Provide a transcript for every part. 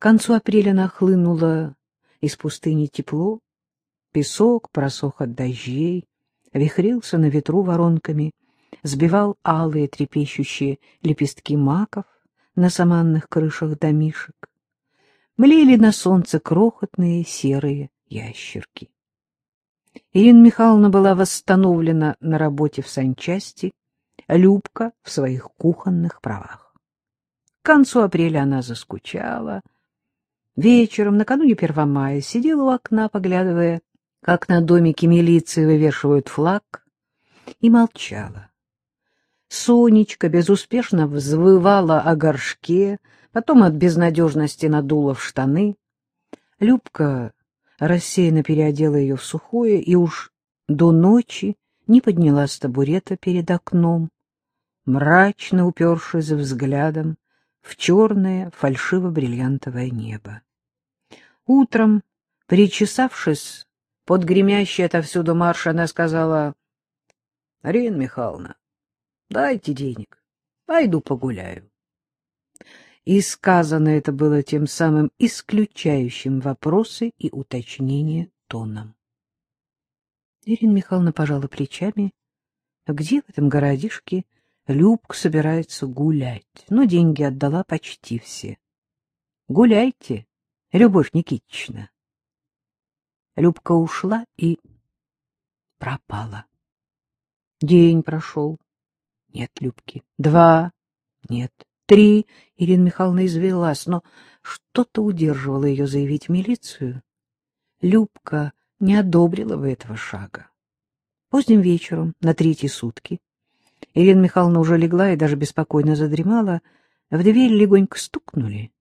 К концу апреля нахлынуло из пустыни тепло, песок просох от дождей, вихрился на ветру воронками, сбивал алые трепещущие лепестки маков на саманных крышах домишек. Млели на солнце крохотные серые ящерки. Ирина Михайловна была восстановлена на работе в санчасти, Любка в своих кухонных правах. К концу апреля она заскучала. Вечером, накануне Первомая, сидела у окна, поглядывая, как на домике милиции вывешивают флаг, и молчала. Сонечка безуспешно взвывала о горшке, потом от безнадежности надула в штаны. Любка рассеянно переодела ее в сухое и уж до ночи не поднялась с табурета перед окном, мрачно упершись взглядом в черное фальшиво-бриллиантовое небо. Утром, причесавшись под гремящий отовсюду марш, она сказала, — Арина Михайловна, дайте денег, пойду погуляю. И сказано это было тем самым исключающим вопросы и уточнения тоном. Ирина Михайловна пожала плечами. Где в этом городишке Любка собирается гулять? Но деньги отдала почти все. — Гуляйте, Любовь Никитична. Любка ушла и пропала. День прошел. Нет Любки. Два. Нет. Три. Ирина Михайловна извелась, но что-то удерживало ее заявить в милицию. Любка не одобрила бы этого шага. Поздним вечером, на третьи сутки, Ирина Михайловна уже легла и даже беспокойно задремала. В дверь легонько стукнули.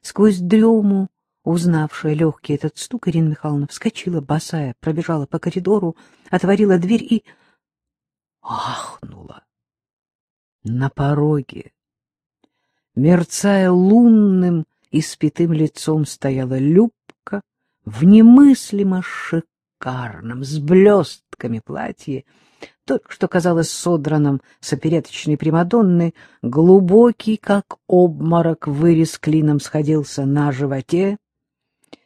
Сквозь дрему, узнавшая легкий этот стук, Ирина Михайловна вскочила, босая, пробежала по коридору, отворила дверь и ахнула. На пороге мерцая лунным и спитым лицом, стояла Любка в немыслимо шикарном, с блестками платье, только что казалось содранным с опереточной Примадонны, глубокий, как обморок, вырез клином сходился на животе,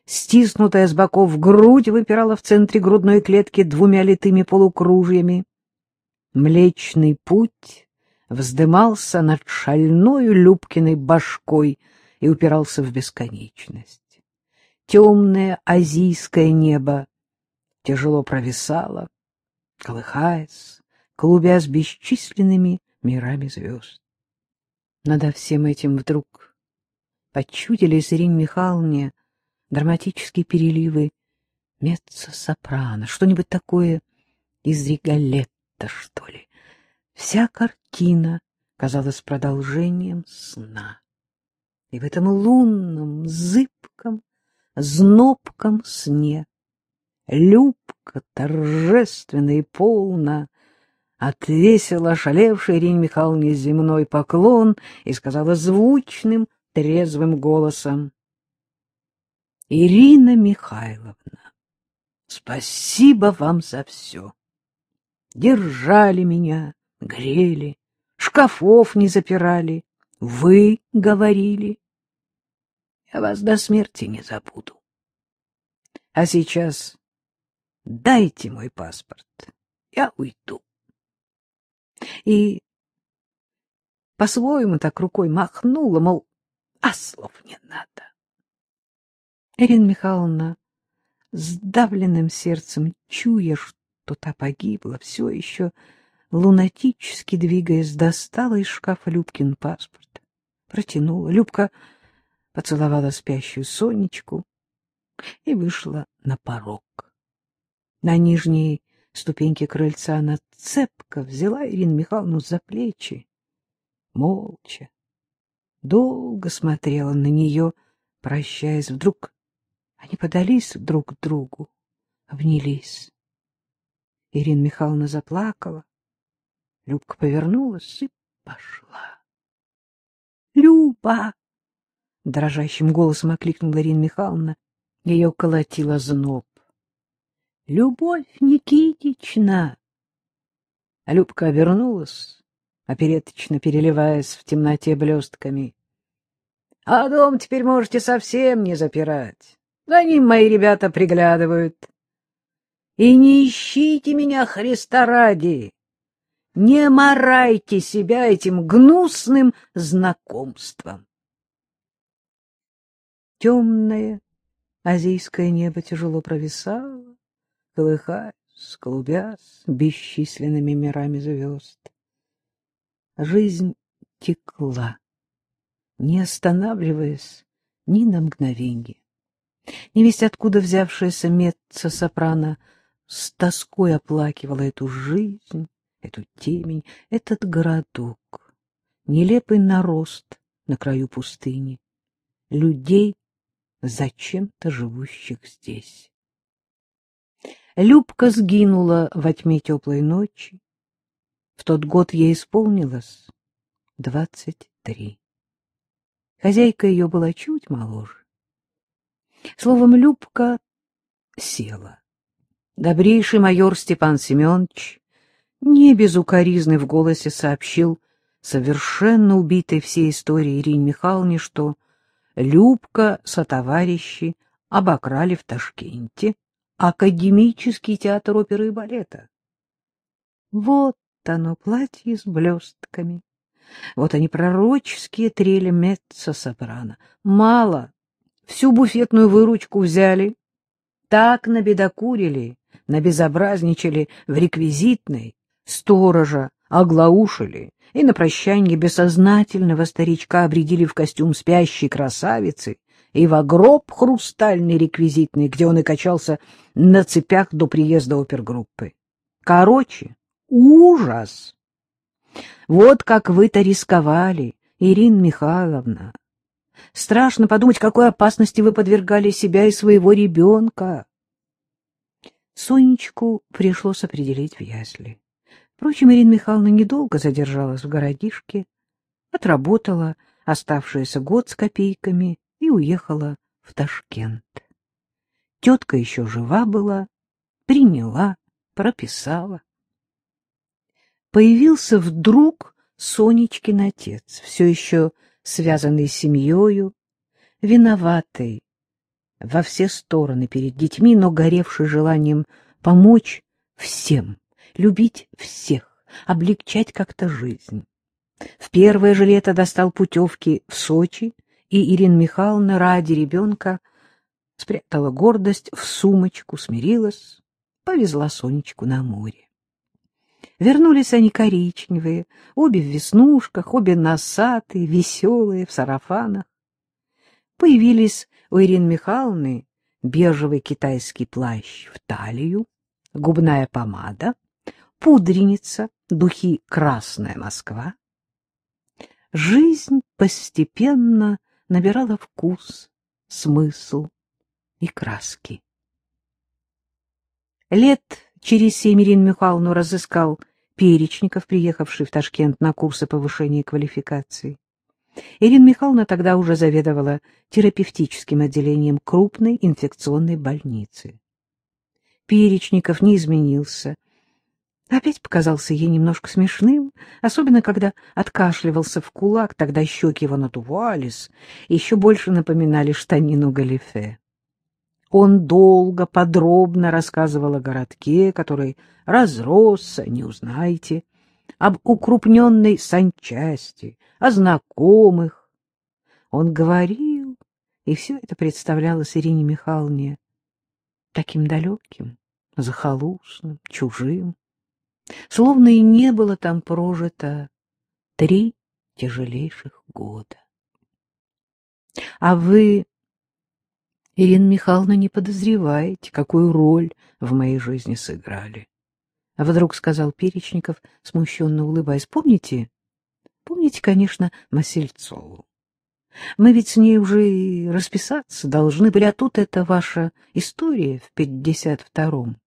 стиснутая с боков грудь выпирала в центре грудной клетки двумя литыми полукружьями. Млечный путь вздымался над шальною Любкиной башкой и упирался в бесконечность. Темное азийское небо тяжело провисало, колыхаясь, клубясь бесчисленными мирами звезд. Надо всем этим вдруг почудились Ирине Михайловне драматические переливы меццо-сопрано, что-нибудь такое из Риголетта, что ли. Вся картина казалась продолжением сна. И в этом лунном, зыбком, знобком сне Любка торжественно и полно отвесила ошалевшей Ирине Михайловне земной поклон и сказала звучным, трезвым голосом. — Ирина Михайловна, спасибо вам за все. Держали меня, грели, шкафов не запирали, вы говорили. Я вас до смерти не забуду. А сейчас дайте мой паспорт, я уйду. И по-своему так рукой махнула, мол, а слов не надо. Ирина Михайловна, сдавленным сердцем, чуя, что та погибла, все еще лунатически двигаясь, достала из шкафа Любкин паспорт, протянула. Любка поцеловала спящую Сонечку и вышла на порог. На нижней ступеньке крыльца она цепко взяла Ирину Михайловну за плечи, молча, долго смотрела на нее, прощаясь. Вдруг они подались друг к другу, обнялись. Ирина Михайловна заплакала, Любка повернулась и пошла. — Люба! — дрожащим голосом окликнула Ирина Михайловна. Ее колотила зноб. — Любовь Никитична! А Любка обернулась, опереточно переливаясь в темноте блестками. А дом теперь можете совсем не запирать. За ним мои ребята приглядывают. И не ищите меня, Христа ради. Не морайте себя этим гнусным знакомством. Темное азийское небо тяжело провисало, колыхаясь, клубясь бесчисленными мирами звезд. Жизнь текла, не останавливаясь ни на мгновенье. Невесть откуда взявшаяся меццо-сопрано с тоской оплакивала эту жизнь, эту темень, этот городок, нелепый нарост на краю пустыни, людей, зачем-то живущих здесь. Любка сгинула во тьме теплой ночи. В тот год ей исполнилось двадцать три. Хозяйка ее была чуть моложе. Словом, Любка села. Добрейший майор Степан Семенович не без укоризны в голосе сообщил совершенно убитой всей истории Ирине Михайловне, что Любка сотоварищи обокрали в Ташкенте академический театр оперы и балета. Вот оно, платье с блестками. Вот они, пророческие трели меццо-сопрано. Мало, всю буфетную выручку взяли. Так набедокурили, набезобразничали в реквизитной, сторожа оглаушили и на прощанье бессознательного старичка обредили в костюм спящей красавицы и в гроб хрустальный реквизитный, где он и качался на цепях до приезда опергруппы. Короче, ужас! Вот как вы-то рисковали, Ирина Михайловна. Страшно подумать, какой опасности вы подвергали себя и своего ребенка. Сонечку пришлось определить в ясли. Впрочем, Ирина Михайловна недолго задержалась в городишке, отработала оставшийся год с копейками и уехала в Ташкент. Тетка еще жива была, приняла, прописала. Появился вдруг Сонечкин отец, все еще связанный с семьей, виноватый во все стороны перед детьми, но горевший желанием помочь всем любить всех, облегчать как-то жизнь. В первое же лето достал путевки в Сочи, и Ирина Михайловна ради ребенка спрятала гордость в сумочку, смирилась, повезла Сонечку на море. Вернулись они коричневые, обе в веснушках, обе носатые, веселые, в сарафанах. Появились у Ирины Михайловны бежевый китайский плащ в талию, губная помада — пудреница, духи «Красная Москва». Жизнь постепенно набирала вкус, смысл и краски. Лет через семь Ирину Михайловну разыскал Перечников, приехавший в Ташкент на курсы повышения квалификации. Ирина Михайловна тогда уже заведовала терапевтическим отделением крупной инфекционной больницы. Перечников не изменился опять показался ей немножко смешным, особенно когда откашливался в кулак, тогда щеки его надувались еще больше напоминали штанину галифе. Он долго, подробно рассказывал о городке, который разросся, не узнаете, об укрупненной санчасти, о знакомых. Он говорил, и все это представлялось Ирине Михайловне таким далеким, захолустным, чужим словно и не было там прожито три тяжелейших года. А вы, Ирина Михайловна, не подозреваете, какую роль в моей жизни сыграли. А вдруг сказал Перечников, смущенно улыбаясь. Помните? Помните, конечно, Масельцову. Мы ведь с ней уже и расписаться должны были, а тут это ваша история в пятьдесят втором.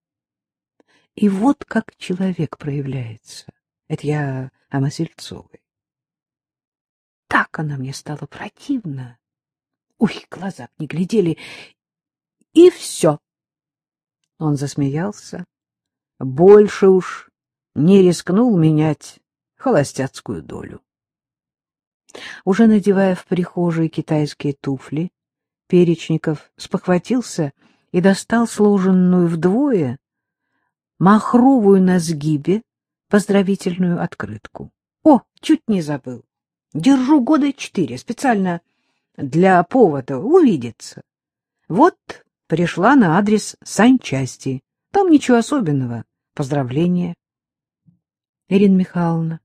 И вот как человек проявляется. Это я о Масельцовой. Так она мне стала противна. Ой, глаза не глядели. И все. Он засмеялся. Больше уж не рискнул менять холостяцкую долю. Уже надевая в прихожей китайские туфли, Перечников спохватился и достал сложенную вдвое махровую на сгибе поздравительную открытку. О, чуть не забыл. Держу года четыре, специально для повода увидеться. Вот пришла на адрес санчасти. Там ничего особенного. Поздравления. Ирина Михайловна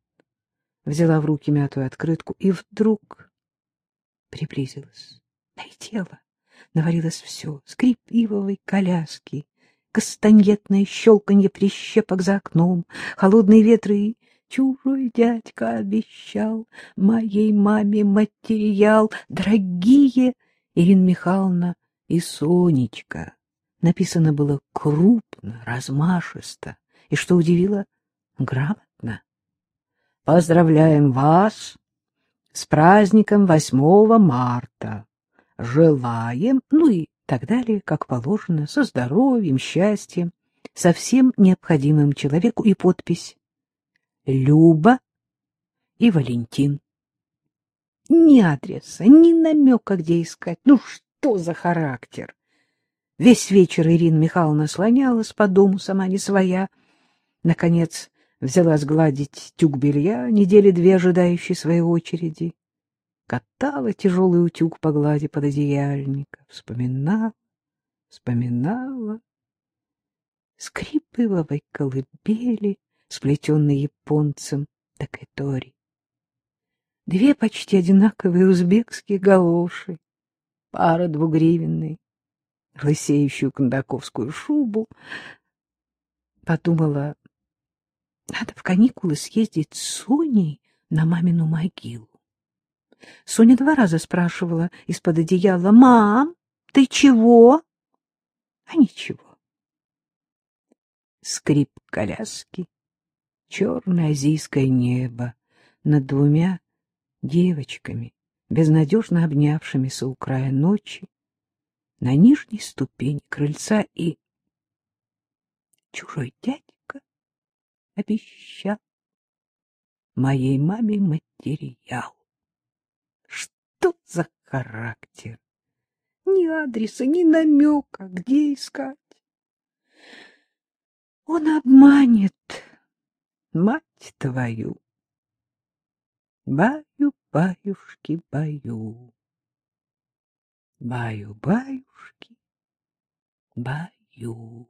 взяла в руки мятую открытку и вдруг приблизилась. Налетела, навалилось все. Скрип ивовой коляски, кастаньетное щелканье прищепок за окном, холодные ветры и чужой дядька обещал моей маме материал. Дорогие Ирина Михайловна и Сонечка. Написано было крупно, размашисто, и, что удивило, грамотно. Поздравляем вас с праздником 8 марта. Желаем, ну и так далее, как положено, со здоровьем, счастьем, со всем необходимым человеку и подпись Люба и Валентин. Ни адреса, ни намека, где искать. Ну что за характер? Весь вечер Ирина Михайловна слонялась по дому, сама не своя. Наконец взялась гладить тюк белья, недели две ожидающей своей очереди. Катала тяжелый утюг по глади пододеяльника, вспоминала, вспоминала. Скрип ивовой колыбели, сплетенный японцем Такэтори. Две почти одинаковые узбекские галоши, пара двугривенной, лысеющую кондаковскую шубу. Подумала, надо в каникулы съездить с Соней на мамину могилу. Соня два раза спрашивала из-под одеяла, «Мам, ты чего?» А ничего. Скрип коляски, черное азийское небо над двумя девочками, безнадежно обнявшимися у края ночи, на нижней ступени крыльца и чужой дядька обещал моей маме материал. Что за характер? Ни адреса, ни намека, где искать. Он обманет мать твою. Баю, баюшки, баю. Баю, баюшки, баю.